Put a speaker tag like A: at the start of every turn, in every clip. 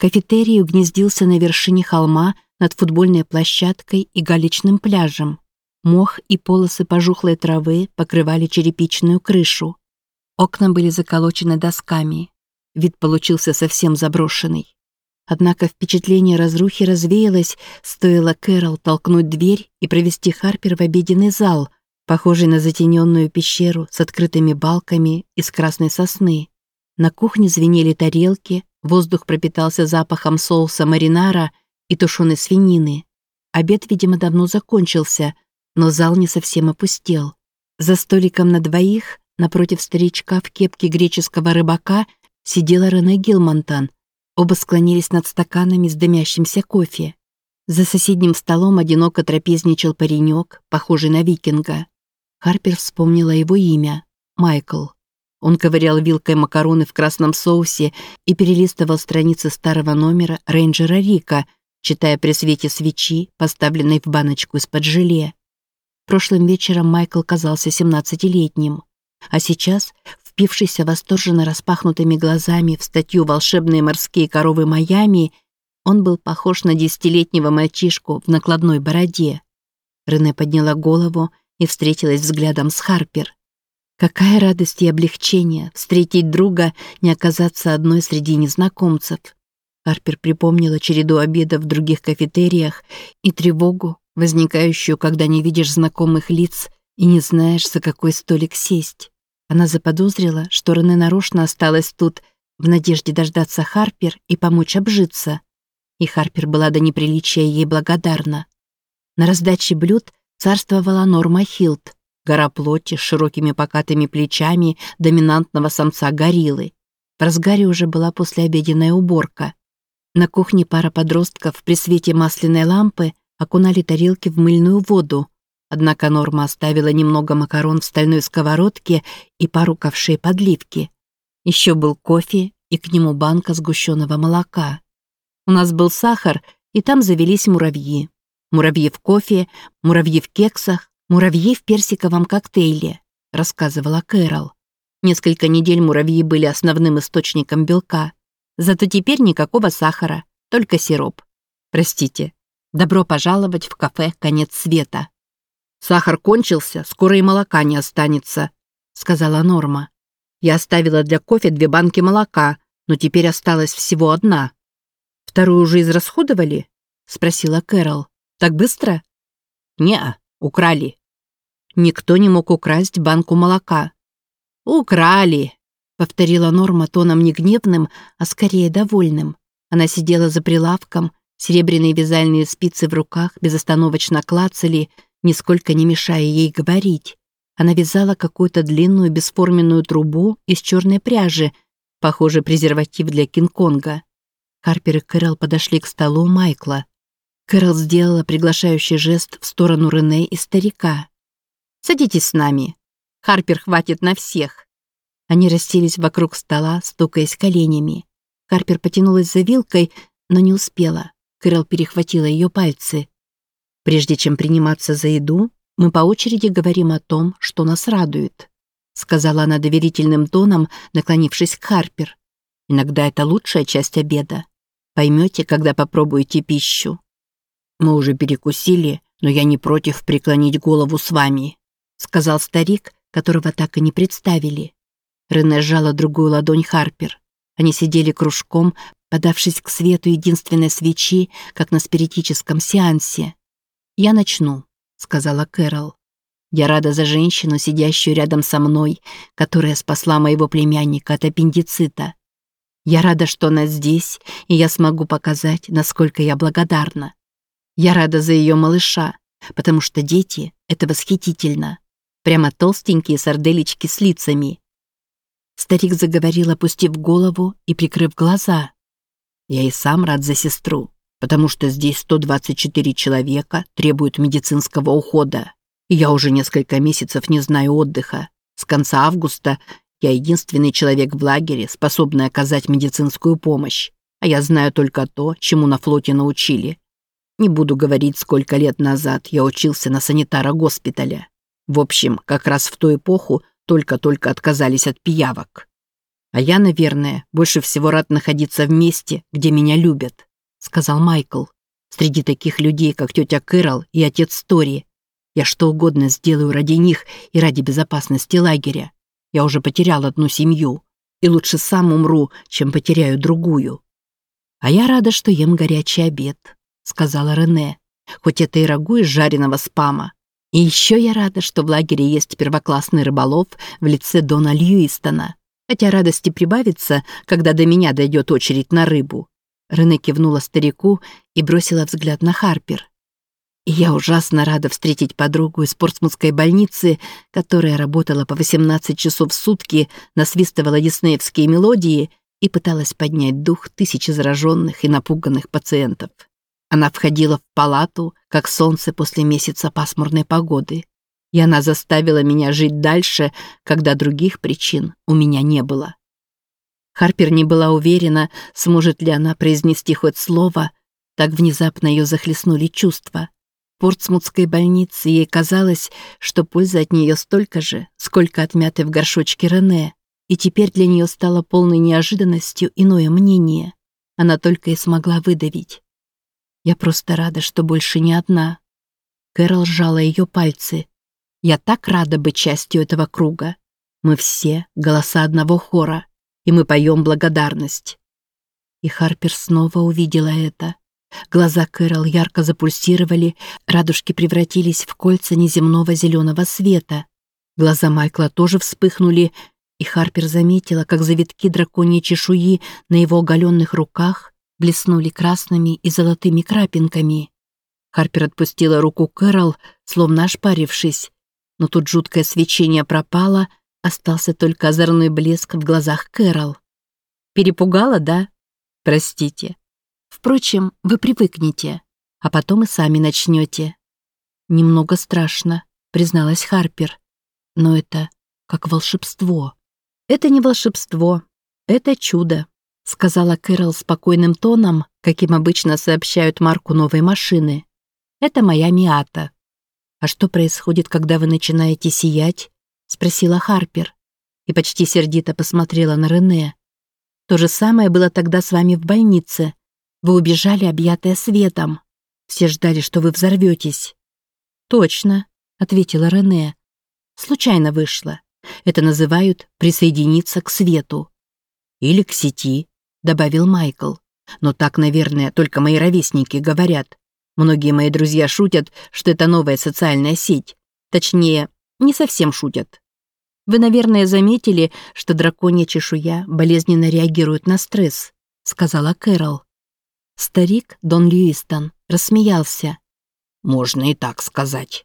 A: Кафетерий угнездился на вершине холма над футбольной площадкой и галечным пляжем. Мох и полосы пожухлой травы покрывали черепичную крышу. Окна были заколочены досками. Вид получился совсем заброшенный. Однако впечатление разрухи развеялось, стоило Кэрол толкнуть дверь и провести Харпер в обеденный зал, похожий на затененную пещеру с открытыми балками из красной сосны. На кухне звенели тарелки, воздух пропитался запахом соуса маринара и тушеной свинины. Обед, видимо, давно закончился, но зал не совсем опустел. За столиком на двоих, напротив старичка в кепке греческого рыбака, сидела Рене Гилмонтан – Оба склонились над стаканами с дымящимся кофе. За соседним столом одиноко трапезничал паренек, похожий на викинга. Харпер вспомнила его имя — Майкл. Он ковырял вилкой макароны в красном соусе и перелистывал страницы старого номера рейнджера Рика, читая при свете свечи, поставленной в баночку из-под желе. Прошлым вечером Майкл казался 17-летним, а сейчас, впившийся восторженно распахнутыми глазами в статью «Волшебные морские коровы Майами», он был похож на десятилетнего мальчишку в накладной бороде. Рене подняла голову и встретилась взглядом с Харпер. Какая радость и облегчение встретить друга, не оказаться одной среди незнакомцев. Харпер припомнила череду обедов в других кафетериях и тревогу, возникающую, когда не видишь знакомых лиц и не знаешь, за какой столик сесть. Она заподозрила, что Рене нарочно осталась тут в надежде дождаться Харпер и помочь обжиться. И Харпер была до неприличия ей благодарна. На раздаче блюд царствовала Норма Хилт, гора плоти с широкими покатыми плечами доминантного самца гориллы. В разгаре уже была послеобеденная уборка. На кухне пара подростков при свете масляной лампы окунали тарелки в мыльную воду, Однако Норма оставила немного макарон в стальной сковородке и пару ковшей подливки. Еще был кофе и к нему банка сгущенного молока. У нас был сахар, и там завелись муравьи. Муравьи в кофе, муравьи в кексах, муравьи в персиковом коктейле, рассказывала Кэрол. Несколько недель муравьи были основным источником белка. Зато теперь никакого сахара, только сироп. Простите. Добро пожаловать в кафе «Конец света». «Сахар кончился, скоро и молока не останется», — сказала Норма. «Я оставила для кофе две банки молока, но теперь осталась всего одна». «Вторую уже израсходовали?» — спросила Кэрол. «Так быстро?» «Не, украли». Никто не мог украсть банку молока. «Украли», — повторила Норма тоном не гневным, а скорее довольным. Она сидела за прилавком, серебряные вязальные спицы в руках безостановочно клацали, нисколько не мешая ей говорить. Она вязала какую-то длинную бесформенную трубу из черной пряжи, похоже, презерватив для Кинг-Конга. Харпер и Кэрол подошли к столу Майкла. Кэрол сделала приглашающий жест в сторону Рене и старика. «Садитесь с нами. Харпер хватит на всех». Они расселись вокруг стола, стукаясь коленями. Харпер потянулась за вилкой, но не успела. Кэрол перехватила ее пальцы. Прежде чем приниматься за еду, мы по очереди говорим о том, что нас радует», сказала она доверительным тоном, наклонившись к Харпер. «Иногда это лучшая часть обеда. Поймете, когда попробуете пищу». «Мы уже перекусили, но я не против преклонить голову с вами», сказал старик, которого так и не представили. Рене сжала другую ладонь Харпер. Они сидели кружком, подавшись к свету единственной свечи, как на спиритическом сеансе. «Я начну», — сказала Кэрол. «Я рада за женщину, сидящую рядом со мной, которая спасла моего племянника от аппендицита. Я рада, что она здесь, и я смогу показать, насколько я благодарна. Я рада за ее малыша, потому что дети — это восхитительно. Прямо толстенькие сарделечки с лицами». Старик заговорил, опустив голову и прикрыв глаза. «Я и сам рад за сестру потому что здесь 124 человека требуют медицинского ухода. Я уже несколько месяцев не знаю отдыха. С конца августа я единственный человек в лагере, способный оказать медицинскую помощь. А я знаю только то, чему на флоте научили. Не буду говорить, сколько лет назад я учился на санитара госпиталя. В общем, как раз в ту эпоху только-только отказались от пиявок. «А я, наверное, больше всего рад находиться в месте, где меня любят», — сказал Майкл. «Среди таких людей, как тетя Кэрол и отец Тори. Я что угодно сделаю ради них и ради безопасности лагеря. Я уже потерял одну семью, и лучше сам умру, чем потеряю другую». «А я рада, что ем горячий обед», — сказала Рене, «хоть это и рагу из жареного спама. И еще я рада, что в лагере есть первоклассный рыболов в лице Дона Льюистона. Хотя радости прибавится, когда до меня дойдет очередь на рыбу. Рене кивнула старику и бросила взгляд на Харпер. И я ужасно рада встретить подругу из портсмутской больницы, которая работала по 18 часов в сутки, насвистывала диснеевские мелодии и пыталась поднять дух тысячи зараженных и напуганных пациентов. Она входила в палату, как солнце после месяца пасмурной погоды. И она заставила меня жить дальше, когда других причин у меня не было. Харпер не была уверена, сможет ли она произнести хоть слово, так внезапно ее захлестнули чувства. В Портсмутской больнице ей казалось, что польза от нее столько же, сколько от мяты в горшочке Рене, и теперь для нее стало полной неожиданностью иное мнение. Она только и смогла выдавить. Я просто рада, что больше не одна. Кэрол сжала ее пальцы. Я так рада быть частью этого круга. Мы все голоса одного хора, и мы поем благодарность. И Харпер снова увидела это. Глаза Кэрол ярко запульсировали, радужки превратились в кольца неземного зеленого света. Глаза Майкла тоже вспыхнули, и Харпер заметила, как завитки драконьей чешуи на его оголенных руках блеснули красными и золотыми крапинками. Харпер отпустила руку Кэрол, словно ошпарившись, но тут жуткое свечение пропало, остался только озорной блеск в глазах Кэрол. «Перепугала, да? Простите. Впрочем, вы привыкнете, а потом и сами начнете». «Немного страшно», — призналась Харпер. «Но это как волшебство». «Это не волшебство, это чудо», сказала Кэрол спокойным тоном, каким обычно сообщают марку новой машины. «Это моя Миата». «А что происходит, когда вы начинаете сиять?» — спросила Харпер. И почти сердито посмотрела на Рене. «То же самое было тогда с вами в больнице. Вы убежали, объятая светом. Все ждали, что вы взорветесь». «Точно», — ответила Рене. «Случайно вышло. Это называют «присоединиться к свету». «Или к сети», — добавил Майкл. «Но так, наверное, только мои ровесники говорят. Многие мои друзья шутят, что это новая социальная сеть. Точнее, не совсем шутят. Вы, наверное, заметили, что драконья чешуя болезненно реагирует на стресс», — сказала Кэрол. Старик Дон Льюистон рассмеялся. «Можно и так сказать».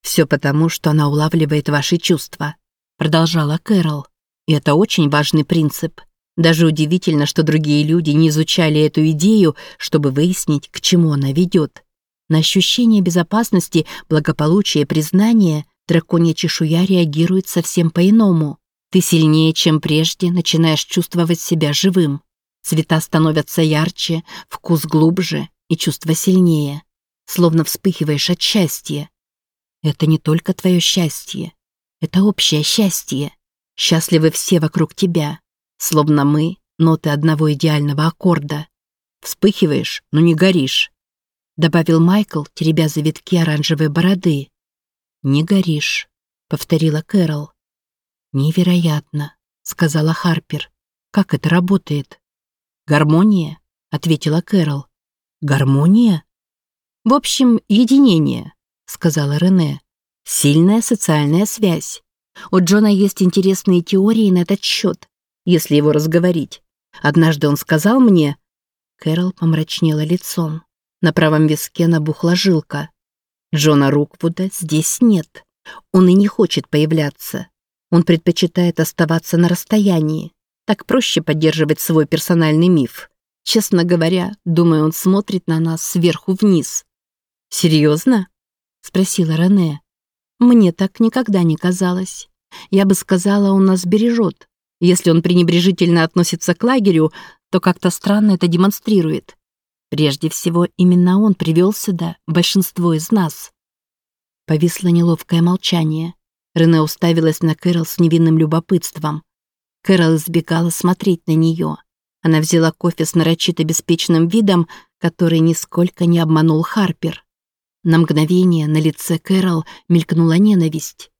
A: «Все потому, что она улавливает ваши чувства», — продолжала Кэрол. «И это очень важный принцип. Даже удивительно, что другие люди не изучали эту идею, чтобы выяснить, к чему она ведет. На ощущение безопасности, благополучия признания драконья чешуя реагирует совсем по-иному. Ты сильнее, чем прежде, начинаешь чувствовать себя живым. Цвета становятся ярче, вкус глубже и чувство сильнее. Словно вспыхиваешь от счастья. Это не только твое счастье. Это общее счастье. Счастливы все вокруг тебя. Словно мы — ноты одного идеального аккорда. Вспыхиваешь, но не горишь. Добавил Майкл, теребя завитки оранжевой бороды. «Не горишь», — повторила Кэрол. «Невероятно», — сказала Харпер. «Как это работает?» «Гармония», — ответила Кэрол. «Гармония?» «В общем, единение», — сказала Рене. «Сильная социальная связь. У Джона есть интересные теории на этот счет если его разговорить. Однажды он сказал мне... Кэрол помрачнела лицом. На правом виске набухла жилка. Джона Руквуда здесь нет. Он и не хочет появляться. Он предпочитает оставаться на расстоянии. Так проще поддерживать свой персональный миф. Честно говоря, думаю, он смотрит на нас сверху вниз. «Серьезно?» — спросила Рене. «Мне так никогда не казалось. Я бы сказала, он нас бережет. Если он пренебрежительно относится к лагерю, то как-то странно это демонстрирует. Прежде всего, именно он привел сюда большинство из нас. Повисло неловкое молчание. Рене уставилась на Кэрол с невинным любопытством. Кэрол избегала смотреть на нее. Она взяла кофе с нарочито беспечным видом, который нисколько не обманул Харпер. На мгновение на лице Кэрол мелькнула ненависть.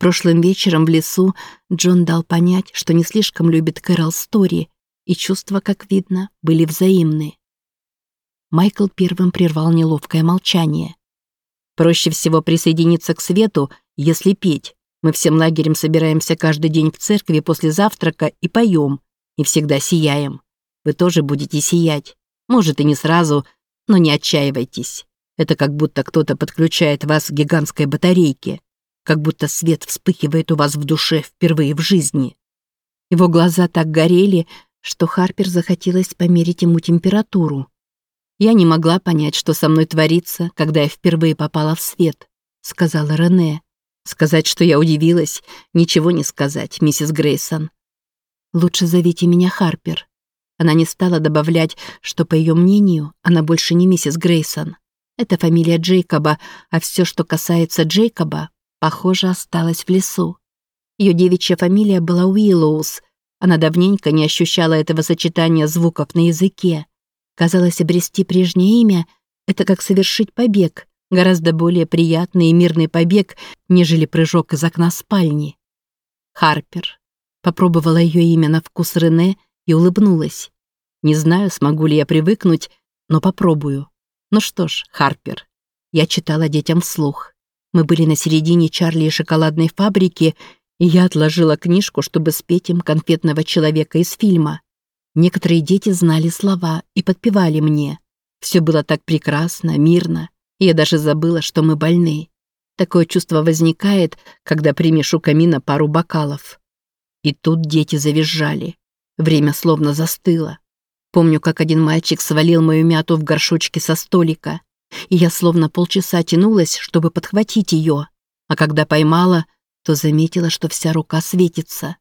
A: Прошлым вечером в лесу Джон дал понять, что не слишком любит Кэрол Стори, и чувства, как видно, были взаимны. Майкл первым прервал неловкое молчание. «Проще всего присоединиться к свету, если петь. Мы всем лагерем собираемся каждый день в церкви после завтрака и поем, и всегда сияем. Вы тоже будете сиять. Может, и не сразу, но не отчаивайтесь. Это как будто кто-то подключает вас к гигантской батарейке, как будто свет вспыхивает у вас в душе впервые в жизни. Его глаза так горели, что Харпер захотелось померить ему температуру. «Я не могла понять, что со мной творится, когда я впервые попала в свет», — сказала Рене. «Сказать, что я удивилась, ничего не сказать, миссис Грейсон». «Лучше зовите меня Харпер». Она не стала добавлять, что, по ее мнению, она больше не миссис Грейсон. Это фамилия Джейкоба, а все, что касается Джейкоба, похоже, осталось в лесу. Ее девичья фамилия была Уиллоус. Она давненько не ощущала этого сочетания звуков на языке. Казалось, обрести прежнее имя — это как совершить побег, гораздо более приятный и мирный побег, нежели прыжок из окна спальни. Харпер. Попробовала ее имя на вкус Рене и улыбнулась. Не знаю, смогу ли я привыкнуть, но попробую. Ну что ж, Харпер, я читала детям вслух. Мы были на середине Чарли и шоколадной фабрики, и я отложила книжку, чтобы спеть им конфетного человека из фильма. Некоторые дети знали слова и подпевали мне. Все было так прекрасно, мирно, я даже забыла, что мы больны. Такое чувство возникает, когда примешь у камина пару бокалов. И тут дети завизжали. Время словно застыло. Помню, как один мальчик свалил мою мяту в горшочке со столика, и я словно полчаса тянулась, чтобы подхватить ее, а когда поймала, то заметила, что вся рука светится.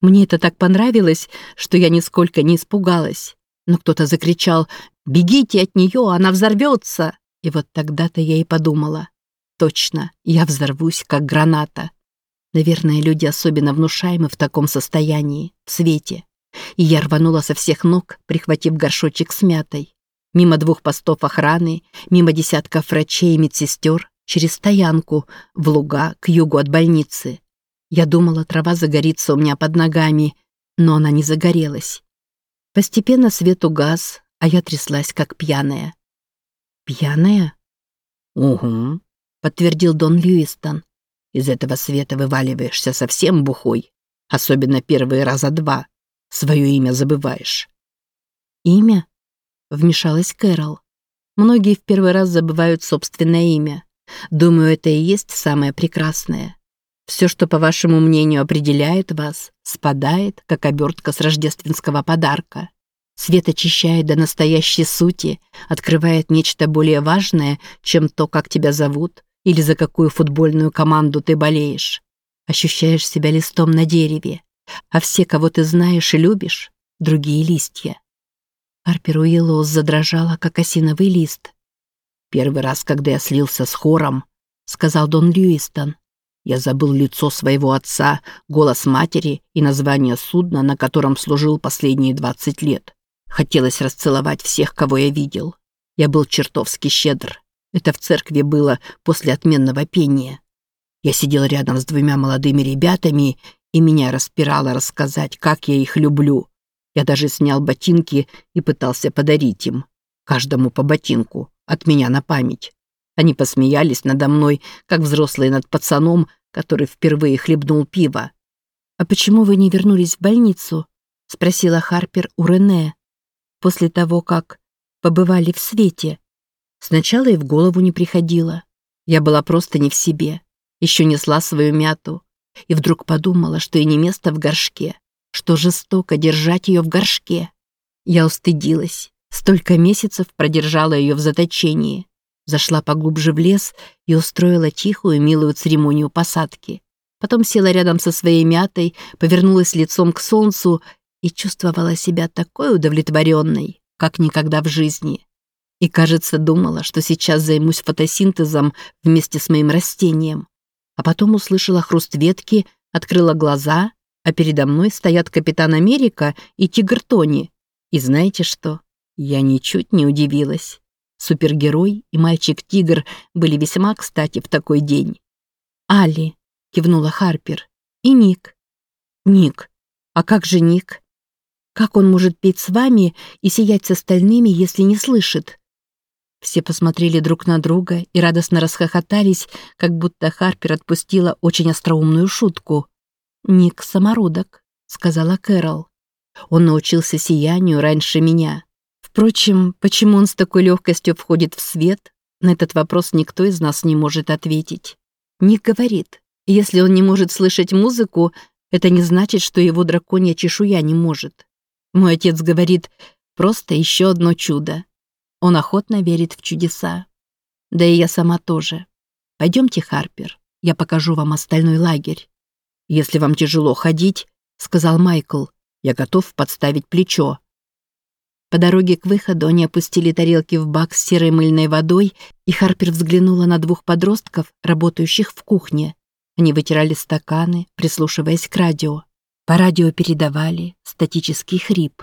A: Мне это так понравилось, что я нисколько не испугалась. Но кто-то закричал «Бегите от нее, она взорвется!» И вот тогда-то я и подумала. Точно, я взорвусь, как граната. Наверное, люди особенно внушаемы в таком состоянии, в свете и я рванула со всех ног, прихватив горшочек с мятой. Мимо двух постов охраны, мимо десятков врачей и медсестер, через стоянку, в луга, к югу от больницы. Я думала, трава загорится у меня под ногами, но она не загорелась. Постепенно свет угас, а я тряслась, как пьяная. «Пьяная?» «Угу», — подтвердил Дон Льюистон. «Из этого света вываливаешься совсем бухой, особенно первые раза два. Свое имя забываешь». «Имя?» — вмешалась Кэрол. «Многие в первый раз забывают собственное имя. Думаю, это и есть самое прекрасное. Все, что, по вашему мнению, определяет вас, спадает, как обертка с рождественского подарка. Свет очищает до настоящей сути, открывает нечто более важное, чем то, как тебя зовут или за какую футбольную команду ты болеешь. Ощущаешь себя листом на дереве, а все, кого ты знаешь и любишь, — другие листья. Арпер Уиллоус задрожала, как осиновый лист. «Первый раз, когда я слился с хором», — сказал Дон Льюистон, я забыл лицо своего отца, голос матери и название судна, на котором служил последние двадцать лет. Хотелось расцеловать всех, кого я видел. Я был чертовски щедр. Это в церкви было после отменного пения. Я сидел рядом с двумя молодыми ребятами и меня распирало рассказать, как я их люблю. Я даже снял ботинки и пытался подарить им. Каждому по ботинку, от меня на память. Они посмеялись надо мной, как взрослые над пацаном, который впервые хлебнул пиво. «А почему вы не вернулись в больницу?» — спросила Харпер у Рене. «После того, как побывали в свете. Сначала и в голову не приходило. Я была просто не в себе. Еще несла свою мяту и вдруг подумала, что и не место в горшке, что жестоко держать ее в горшке. Я устыдилась. Столько месяцев продержала ее в заточении. Зашла поглубже в лес и устроила тихую, милую церемонию посадки. Потом села рядом со своей мятой, повернулась лицом к солнцу и чувствовала себя такой удовлетворенной, как никогда в жизни. И, кажется, думала, что сейчас займусь фотосинтезом вместе с моим растением, а потом услышала хруст ветки, открыла глаза, а передо мной стоят Капитан Америка и Тигр Тони. И знаете что? Я ничуть не удивилась. Супергерой и мальчик-тигр были весьма кстати в такой день. «Али», — кивнула Харпер, — «и Ник». «Ник? А как же Ник? Как он может петь с вами и сиять с остальными, если не слышит?» Все посмотрели друг на друга и радостно расхохотались, как будто Харпер отпустила очень остроумную шутку. «Ник — самородок», — сказала Кэрол. «Он научился сиянию раньше меня. Впрочем, почему он с такой легкостью входит в свет, на этот вопрос никто из нас не может ответить. Ник говорит, если он не может слышать музыку, это не значит, что его драконья чешуя не может. Мой отец говорит, просто еще одно чудо. Он охотно верит в чудеса. Да и я сама тоже. Пойдемте, Харпер, я покажу вам остальной лагерь. Если вам тяжело ходить, сказал Майкл, я готов подставить плечо. По дороге к выходу они опустили тарелки в бак с серой мыльной водой, и Харпер взглянула на двух подростков, работающих в кухне. Они вытирали стаканы, прислушиваясь к радио. По радио передавали статический хрип.